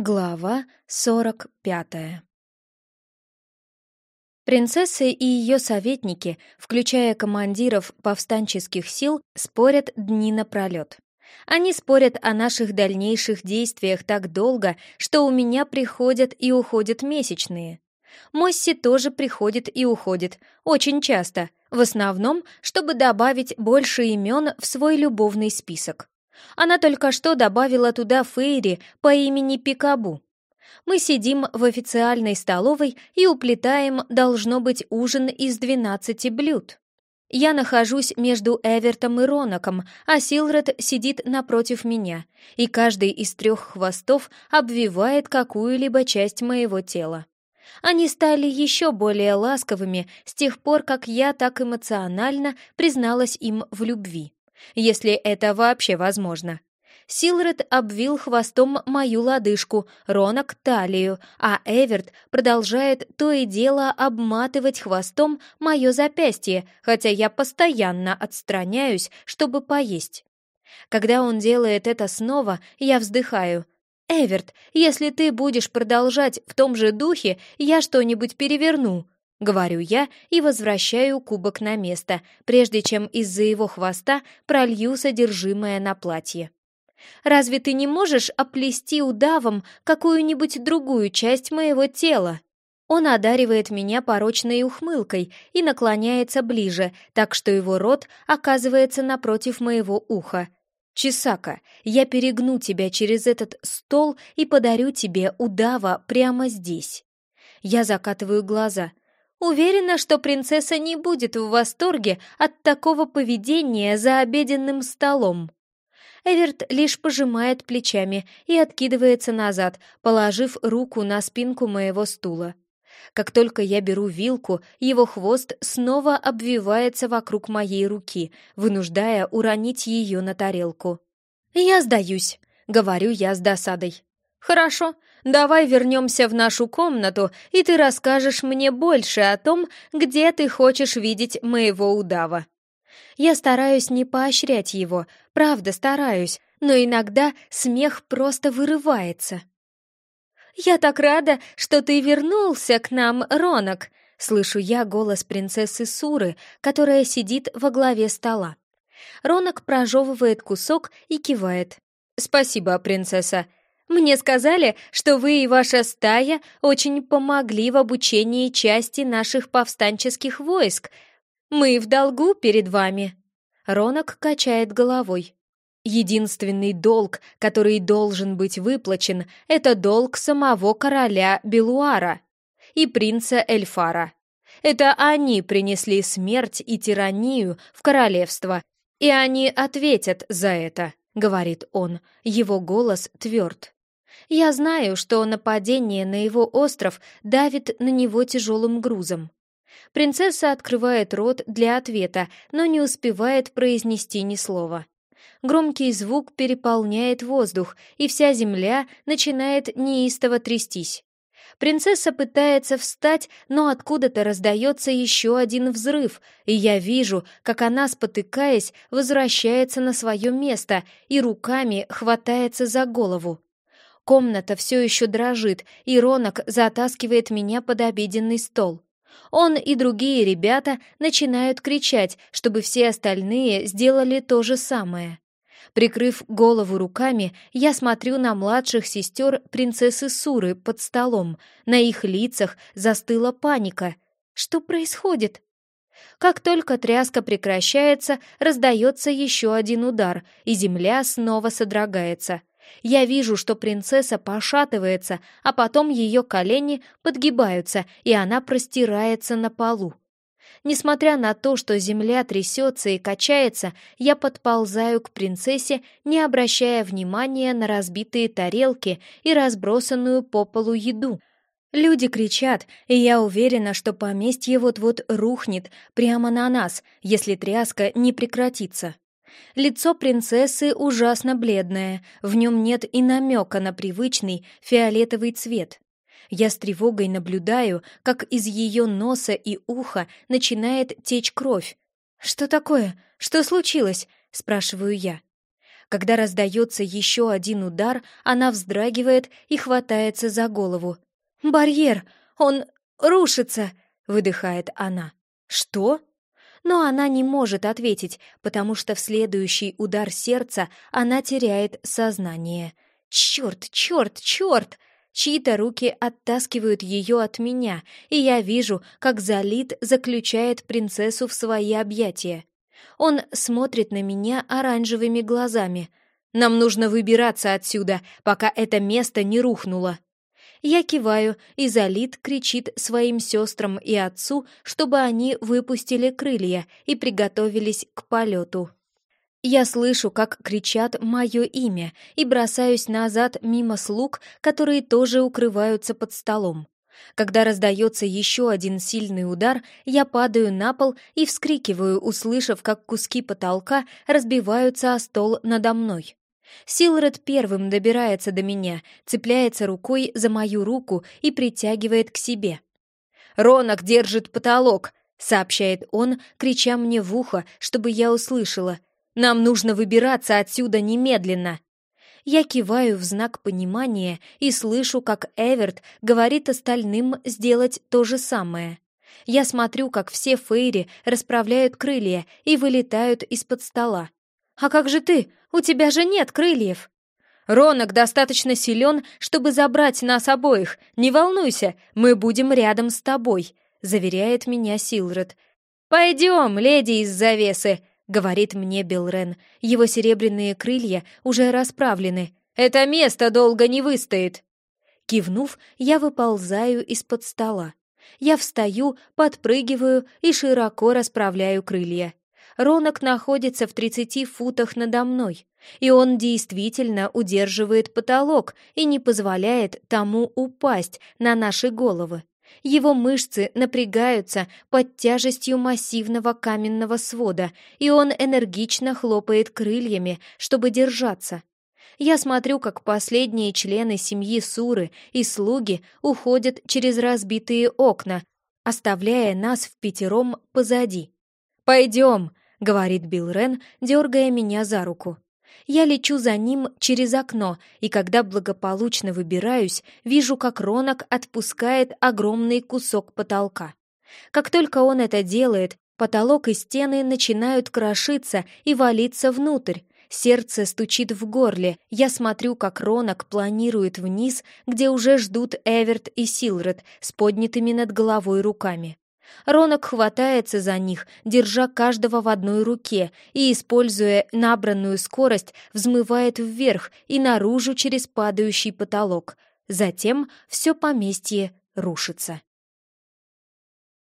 Глава сорок пятая Принцесса и ее советники, включая командиров повстанческих сил, спорят дни напролет. Они спорят о наших дальнейших действиях так долго, что у меня приходят и уходят месячные. Мосси тоже приходит и уходит, очень часто, в основном, чтобы добавить больше имен в свой любовный список. Она только что добавила туда Фейри по имени Пикабу. Мы сидим в официальной столовой и уплетаем, должно быть, ужин из 12 блюд. Я нахожусь между Эвертом и Ронаком, а Силред сидит напротив меня, и каждый из трех хвостов обвивает какую-либо часть моего тела. Они стали еще более ласковыми с тех пор, как я так эмоционально призналась им в любви если это вообще возможно. Силред обвил хвостом мою лодыжку, Ронок — талию, а Эверт продолжает то и дело обматывать хвостом мое запястье, хотя я постоянно отстраняюсь, чтобы поесть. Когда он делает это снова, я вздыхаю. «Эверт, если ты будешь продолжать в том же духе, я что-нибудь переверну», — говорю я и возвращаю кубок на место, прежде чем из-за его хвоста пролью содержимое на платье. «Разве ты не можешь оплести удавом какую-нибудь другую часть моего тела?» Он одаривает меня порочной ухмылкой и наклоняется ближе, так что его рот оказывается напротив моего уха. «Чесака, я перегну тебя через этот стол и подарю тебе удава прямо здесь». Я закатываю глаза — Уверена, что принцесса не будет в восторге от такого поведения за обеденным столом. Эверт лишь пожимает плечами и откидывается назад, положив руку на спинку моего стула. Как только я беру вилку, его хвост снова обвивается вокруг моей руки, вынуждая уронить ее на тарелку. «Я сдаюсь», — говорю я с досадой. «Хорошо, давай вернемся в нашу комнату, и ты расскажешь мне больше о том, где ты хочешь видеть моего удава». Я стараюсь не поощрять его, правда стараюсь, но иногда смех просто вырывается. «Я так рада, что ты вернулся к нам, Ронок!» Слышу я голос принцессы Суры, которая сидит во главе стола. Ронок прожевывает кусок и кивает. «Спасибо, принцесса. Мне сказали, что вы и ваша стая очень помогли в обучении части наших повстанческих войск. Мы в долгу перед вами». Ронок качает головой. Единственный долг, который должен быть выплачен, это долг самого короля Белуара и принца Эльфара. Это они принесли смерть и тиранию в королевство, и они ответят за это, говорит он. Его голос тверд. Я знаю, что нападение на его остров давит на него тяжелым грузом. Принцесса открывает рот для ответа, но не успевает произнести ни слова. Громкий звук переполняет воздух, и вся земля начинает неистово трястись. Принцесса пытается встать, но откуда-то раздается еще один взрыв, и я вижу, как она, спотыкаясь, возвращается на свое место и руками хватается за голову. Комната все еще дрожит, и Ронок затаскивает меня под обеденный стол. Он и другие ребята начинают кричать, чтобы все остальные сделали то же самое. Прикрыв голову руками, я смотрю на младших сестер принцессы Суры под столом. На их лицах застыла паника. Что происходит? Как только тряска прекращается, раздается еще один удар, и земля снова содрогается. Я вижу, что принцесса пошатывается, а потом ее колени подгибаются, и она простирается на полу. Несмотря на то, что земля трясется и качается, я подползаю к принцессе, не обращая внимания на разбитые тарелки и разбросанную по полу еду. Люди кричат, и я уверена, что поместье вот-вот рухнет прямо на нас, если тряска не прекратится. Лицо принцессы ужасно бледное, в нем нет и намека на привычный фиолетовый цвет. Я с тревогой наблюдаю, как из ее носа и уха начинает течь кровь. «Что такое? Что случилось?» — спрашиваю я. Когда раздается еще один удар, она вздрагивает и хватается за голову. «Барьер! Он рушится!» — выдыхает она. «Что?» Но она не может ответить, потому что в следующий удар сердца она теряет сознание. «Черт, черт, черт!» Чьи-то руки оттаскивают ее от меня, и я вижу, как Залит заключает принцессу в свои объятия. Он смотрит на меня оранжевыми глазами. «Нам нужно выбираться отсюда, пока это место не рухнуло». Я киваю, и Залит кричит своим сестрам и отцу, чтобы они выпустили крылья и приготовились к полету. Я слышу, как кричат мое имя, и бросаюсь назад мимо слуг, которые тоже укрываются под столом. Когда раздается еще один сильный удар, я падаю на пол и вскрикиваю, услышав, как куски потолка разбиваются о стол надо мной. Силред первым добирается до меня, цепляется рукой за мою руку и притягивает к себе. «Ронок держит потолок!» — сообщает он, крича мне в ухо, чтобы я услышала. «Нам нужно выбираться отсюда немедленно!» Я киваю в знак понимания и слышу, как Эверт говорит остальным сделать то же самое. Я смотрю, как все Фейри расправляют крылья и вылетают из-под стола. «А как же ты? У тебя же нет крыльев!» «Ронок достаточно силен, чтобы забрать нас обоих. Не волнуйся, мы будем рядом с тобой», — заверяет меня Силред. «Пойдем, леди из завесы», — говорит мне Белрен. Его серебряные крылья уже расправлены. «Это место долго не выстоит!» Кивнув, я выползаю из-под стола. Я встаю, подпрыгиваю и широко расправляю крылья. Ронок находится в тридцати футах надо мной, и он действительно удерживает потолок и не позволяет тому упасть на наши головы. Его мышцы напрягаются под тяжестью массивного каменного свода, и он энергично хлопает крыльями, чтобы держаться. Я смотрю, как последние члены семьи Суры и слуги уходят через разбитые окна, оставляя нас в пятером позади. «Пойдем», — говорит Билл Рен, дергая меня за руку. Я лечу за ним через окно, и когда благополучно выбираюсь, вижу, как Ронок отпускает огромный кусок потолка. Как только он это делает, потолок и стены начинают крошиться и валиться внутрь. Сердце стучит в горле. Я смотрю, как Ронок планирует вниз, где уже ждут Эверт и Силред с поднятыми над головой руками. Ронок хватается за них, держа каждого в одной руке, и, используя набранную скорость, взмывает вверх и наружу через падающий потолок. Затем все поместье рушится.